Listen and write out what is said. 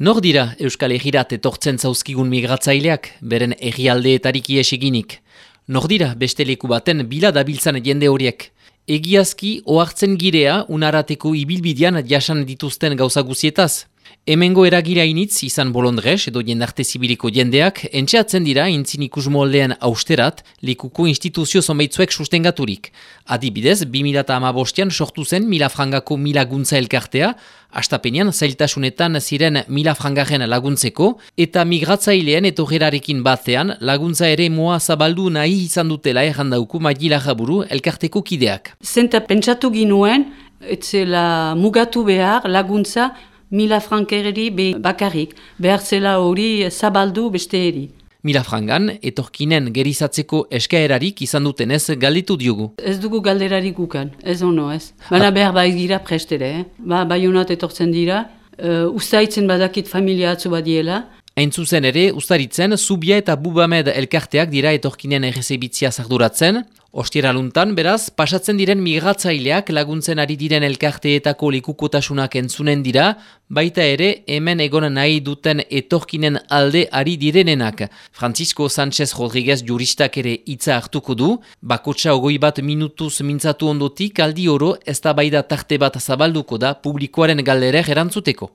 Nor dira Euskal Egirat etortzen zauzkigun migratzaileak, beren egialdeetarik ieseginik? Nor dira beste leku baten bila dabiltzan jende horiek? Egiazki, ohartzen girea unarateko ibilbidean jasan dituzten gauza guzietaz? Hemengo eragira initz izan bolondrez edo jendarte zibiliko jendeak, entxeatzen dira intzin ikus moldean austerat likuko instituzio zonbaitzuek sustengaturik. Adibidez, 2008an sortu zen mila frangako mila guntza elkartea, astapenean zailtasunetan ziren mila frangaren laguntzeko, eta migratzailean etorrerarekin batean laguntza ere moa zabaldu nahi izan dutela errandauku magila jaburu elkarteko kideak. Zenta pentsatu ginuen, etzela mugatu behar laguntza mila frankerri bakarrik, behar zela hori zabaldu beste eri. Mila frangan, etorkinen gerizatzeko eskaerarik izan duten ez galditu diogu. Ez dugu galderarik gukan, ez ono ez. Baina behar bai gira prestere, eh? ba, bai honat etortzen dira, uh, ustaitzen badakit familia atzu badiela, Hain zuzen ere, ustaritzen, Zubia eta Bubamed elkarteak dira etorkinen errezebitzia zarduratzen. Ostiera luntan, beraz, pasatzen diren migratzaileak laguntzen ari diren elkarteetako likukotasunak entzunen dira, baita ere, hemen egon nahi duten etorkinen alde ari direnenak. Francisco Sánchez Rodríguez juristak ere hitza hartuko du, bakotsa ogoi bat minutuz mintzatu ondotik aldi oro ez da baida tarte bat zabalduko da publikoaren galderer erantzuteko.